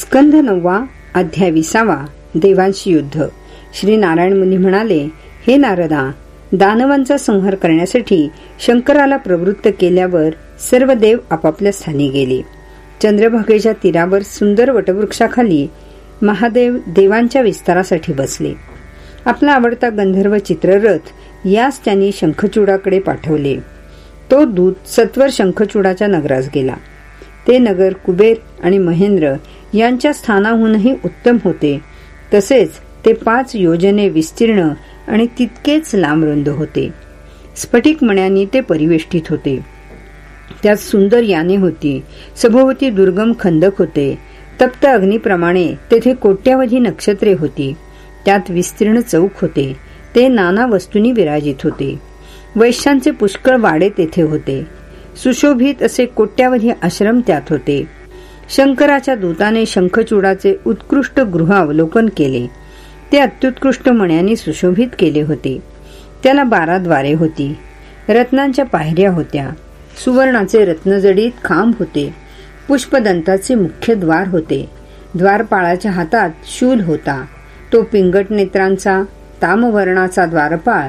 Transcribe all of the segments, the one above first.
स्कंध नववा अध्याय विसावा देवांशी युद्ध. श्री नारायण मुनी म्हणाले हे नारदा दानवांचा संहार करण्यासाठी शंकराला प्रवृत्त केल्यावर सर्व देव आपापल्या स्थानी गेले. चंद्रभागेच्या तीरावर सुंदर वटवृक्षाखाली महादेव देवांच्या विस्तारासाठी बसले. आपला आवडता गंधर्व चित्ररथ यास त्यांनी शंखचूडाकडे पाठवले. तो दूत सत्वर शंखचूडाच्या नगरास गेला. ते नगर कुबेर आणि महेंद्र यांच्या स्थानाहूनही उत्तम होते. तसेच ते पाच योजने विस्तीर्ण आणि तितकेच लांबरुंद होते. स्फटिक मण्यांनी ते परिवेष्टित होते. त्यात सुंदर याने होती. सभोवती दुर्गम खंदक होते. तप्त अग्नीप्रमाणे तेथे कोट्यावधी नक्षत्रे होती. त्यात विस्तीर्ण चौक होते. ते नाना वस्तूंनी विराजित होते. वैश्यांचे पुष्कळ वाडे तेथे होते. सुशोभित असे कोट्यावधी आश्रम त्यात होते. शंकराच्या दूताने शंखचूडाचे उत्कृष्ट गृहावलोकन केले. ते अत्युत्कृष्ट मण्यांनी सुशोभित केले होते. त्याला बारा द्वारे होती. रत्नांच्या पायऱ्या होत्या. सुवर्णाचे रत्नजडीत खांब होते. पुष्पदंताचे मुख्य द्वार होते. द्वारपाळाच्या हातात शूल होता. तो पिंगट नेत्रांचा तामवर्णाचा द्वारपाळ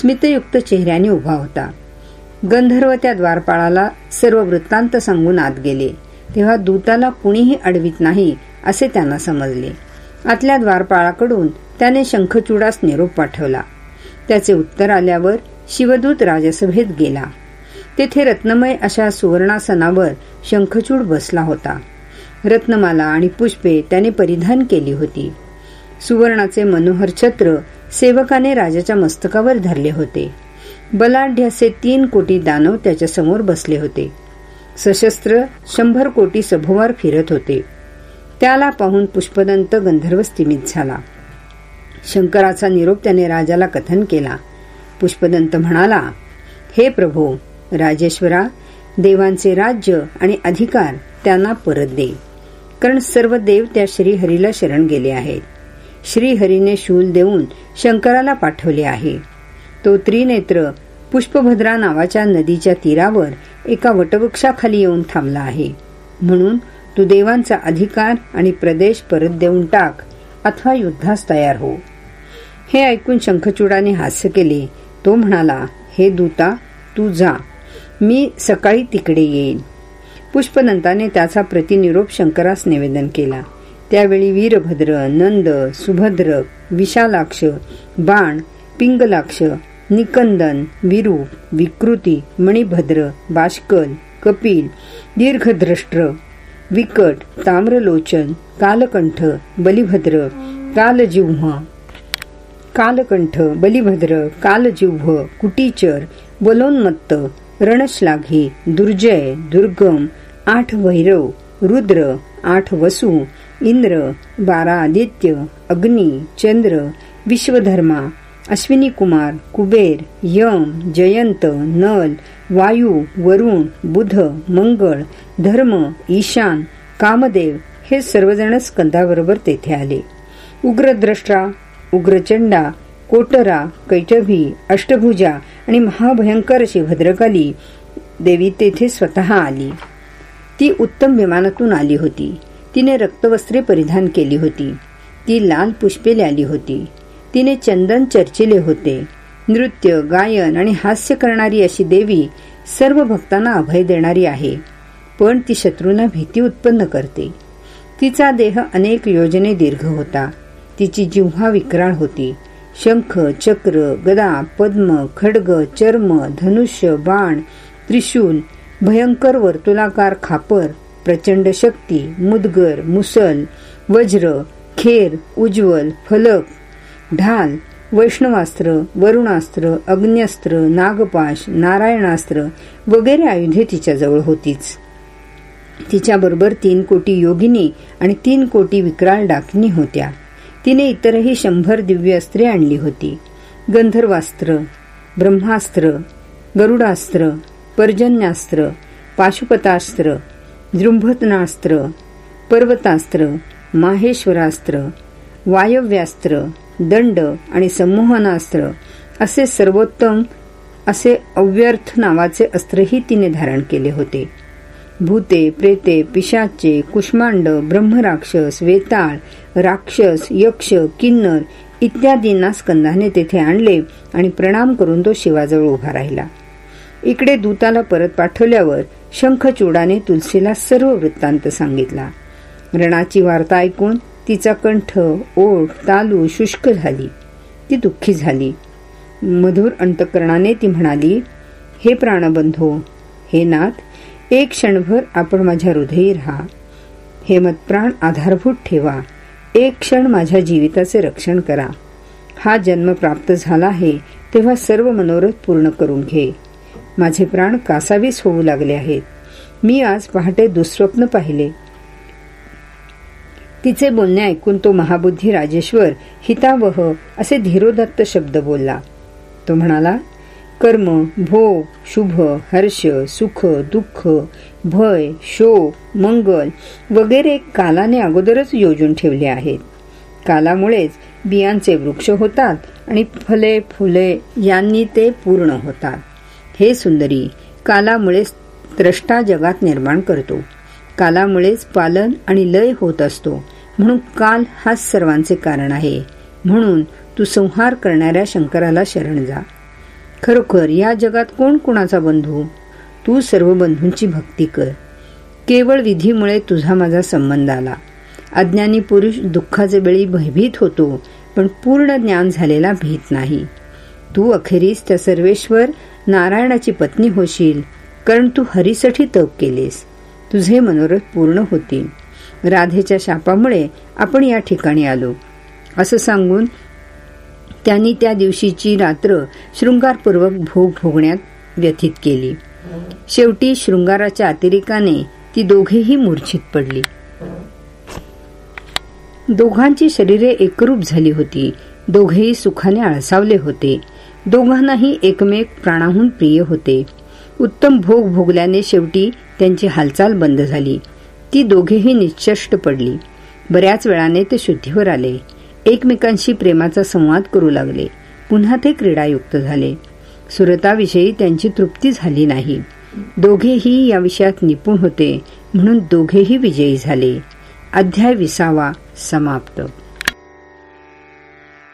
स्मितयुक्त चेहऱ्याने उभा होता. गंधर्व त्या द्वारपाळाला सर्व वृत्तांत सांगून आत गेले. तेव्हा दूताला कुणीही अडवित नाही असे त्यांना समजले. आतल्या द्वारपाळाकडून त्याने शंखचूडास निरोप पाठवला. त्याचे उत्तर आल्यावर शिवदूत राजसभेत गेला. तेथे रत्नमय अशा सुवर्णासनावर शंखचूड बसला होता. रत्नमाला आणि पुष्पे त्याने परिधान केली होती. सुवर्णाचे मनोहर छत्र सेवकाने राजाच्या मस्तकावर धरले होते. बलाढ्य असे तीन कोटी दानव त्याच्यासमोर बसले होते. सशस्त्र शंभर कोटी सभोवार फिरत होते. त्याला पाहून पुष्पदंत गंधर्व स्थिमित झाला. शंकराचा निरोप त्याने राजाला कथन केला. पुष्पदंत म्हणाला हे प्रभो राजेश्वरा देवांचे राज्य आणि अधिकार त्यांना परत दे. कारण सर्व देव त्या श्रीहरीला शरण गेले आहेत. श्रीहरीने शूल देऊन शंकराला पाठवले आहे. तो त्रिनेत्र पुष्पभद्रा नावाच्या नदीच्या तीरावर एका वटवृक्षाखाली येऊन थांबला आहे. म्हणून तू देवांचा अधिकार आणि प्रदेश परत देऊन टाक अथवा युद्धास तयार हो. हे ऐकून शंखचूडाने हास्य केले. तो म्हणाला हे दूता तू जा. मी सकाळी तिकडे येईन. पुष्पनंताने त्याचा प्रतिनिरोप शंकरास निवेदन केला. त्यावेळी वीरभद्र नंद सुभद्र विशालाक्ष बाण पिंगलाक्ष निकंदन विरू विकृती मणिभद्र बाष्कल कपिल दीर्घद्रष्ट्र विकट ताम्रलोचन कालकंठ बलिभद्र कालजिव्ह कालकंठ बलिभद्र कालजिव्ह कुटीचर बलोन्मत्त रणश्लाघी दुर्जय दुर्गम आठ भैरव रुद्र आठ वसु इंद्र बारा आदित्य अग्नी चंद्र विश्वधर्मा अश्विनी कुमार कुबेर यम जयंत नल वायू वरुण बुध मंगळ धर्म ईशान कामदेव हे सर्वजण स्कंदाबरोबर तेथे आले. उग्रद्रष्टा उग्रचंडा कोटरा कैटभी अष्टभुजा आणि महाभयंकर अशी भद्रकाली देवी तेथे स्वतः आली. ती उत्तम विमानातून आली होती. तिने रक्तवस्त्रे परिधान केली होती. ती लाल पुष्पे आली होती. तिने चंदन चर्चिले होते. नृत्य गायन आणि हास्य करणारी अशी देवी सर्व भक्तांना अभय देणारी आहे. पण ती शत्रूंना भीती उत्पन्न करते. तिचा देह अनेक योजने दीर्घ होता. तिची जिव्हा विक्राळ होती. शंख चक्र गदा पद्म खडग चर्म धनुष्य बाण त्रिशूल भयंकर वर्तुलाकार खापर प्रचंड शक्ती मुदगर मुसल वज्र खेर उज्ज्वल फलक ढाल वैष्णवास्त्र वरुणास्त्र अग्न्यस्त्र नागपाश नारायणास्त्र वगैरे आयुधे तिच्याजवळ होतीच. तिच्याबरोबर तीन कोटी योगिनी आणि तीन कोटी विक्राल डाकिनी होत्या. तिने इतरही शंभर दिव्य अस्त्रे आणली होती. गंधर्वास्त्र ब्रह्मास्त्र गरुडास्त्र पर्जन्यास्त्र पाशुपतास्त्र जृंभतनास्त्र पर्वतास्त्र माहेश्वरास्त्र वायव्यास्त्र दंड आणि संमोहनास्त्र असे सर्वोत्तम असे अव्यर्थ नावाचे अस्त्रही तिने धारण केले होते. भूते प्रेते पिशाचे कुष्मांड ब्रह्मराक्षस वेताळ राक्षस यक्ष किन्नर इत्यादींना स्कंदाने तेथे आणले आणि प्रणाम करून तो शिवाजवळ उभा राहिला. इकडे दूताला परत पाठवल्यावर शंखचूडाने तुलसीला सर्व वृत्तांत सांगितला. रणाची वार्ता ऐकून तिचा कंठ ओठ तालू शुष्क झाली. ती दुःखी झाली. मधुर अंतकरणाने ती म्हणाली हे प्राणबंधो हे नाथ एक क्षणभर आपण माझ्या हृदयी राहा. हे मतप्राण आधारभूत ठेवा. एक क्षण माझ्या जीविताचे रक्षण करा. हा जन्म प्राप्त झाला आहे तेव्हा सर्व मनोरथ पूर्ण करून घे. माझे प्राण कासावीस होऊ लागले आहेत. मी आज पहाटे दुःस्वप्न पाहिले. तिचे बोलणे ऐकून तो महाबुद्धी राजेश्वर हितावह असे धीरोदत्त शब्द बोलला. तो म्हणाला कर्म भोग शुभ हर्ष सुख दुःख भय शोक मंगल वगैरे कालाने अगोदरच योजून ठेवले आहेत. कालामुळेच बियांचे वृक्ष होतात आणि फले फुले यांनी ते पूर्ण होतात. हे सुंदरी कालामुळेच त्रष्टा जगात निर्माण करतो. कालामुळेच पालन आणि लय होत असतो. म्हणून काल हाच सर्वांचे कारण आहे. म्हणून तू संहार करणाऱ्या शंकराला शरण जा. खरोखर या जगात कोण कोणाचा बंधू? तू सर्व बंधूंची भक्ती कर. केवळ विधीमुळे तुझा माझा संबंध आला. अज्ञानी पुरुष दुःखाचे वेळी भयभीत होतो पण पूर्ण ज्ञान झालेला भीत नाही. तू अखेरीस त्या सर्वेश्वर नारायणाची पत्नी होशील कारण तू हरीसाठी तप केलेस. तुझे मनोरथ पूर्ण होतील. राधेच्या शापामुळे आपण या ठिकाणी आलो. असं सांगून त्यांनी त्या दिवशीची रात्र शृंगारपूर्वक भोग भोगण्यात व्यथित केली. शेवटी शृंगाराच्या अतिरेकाने ती दोघेही मूर्छित पडली. दोघांची शरीरे एकरूप झाली होती. दोघेही सुखाने आळसावले होते. दोघांनाही एकमेक प्राणाहून प्रिय होते. उत्तम भोग भोगल्याने शेवटी त्यांची हालचाल बंद झाली. ती दोघेही निश्चष्ट पडली. बऱ्याच वेळाने ते शुद्धीवर आले. एकमेकांशी प्रेमाचा संवाद करू लागले. पुन्हा ते क्रीडायुक्त झाले. सुरताविषयी त्यांची तृप्ती झाली नाही. दोघेही या विषयात निपुण होते म्हणून दोघेही विजयी झाले. अध्याय विसावा समाप्त.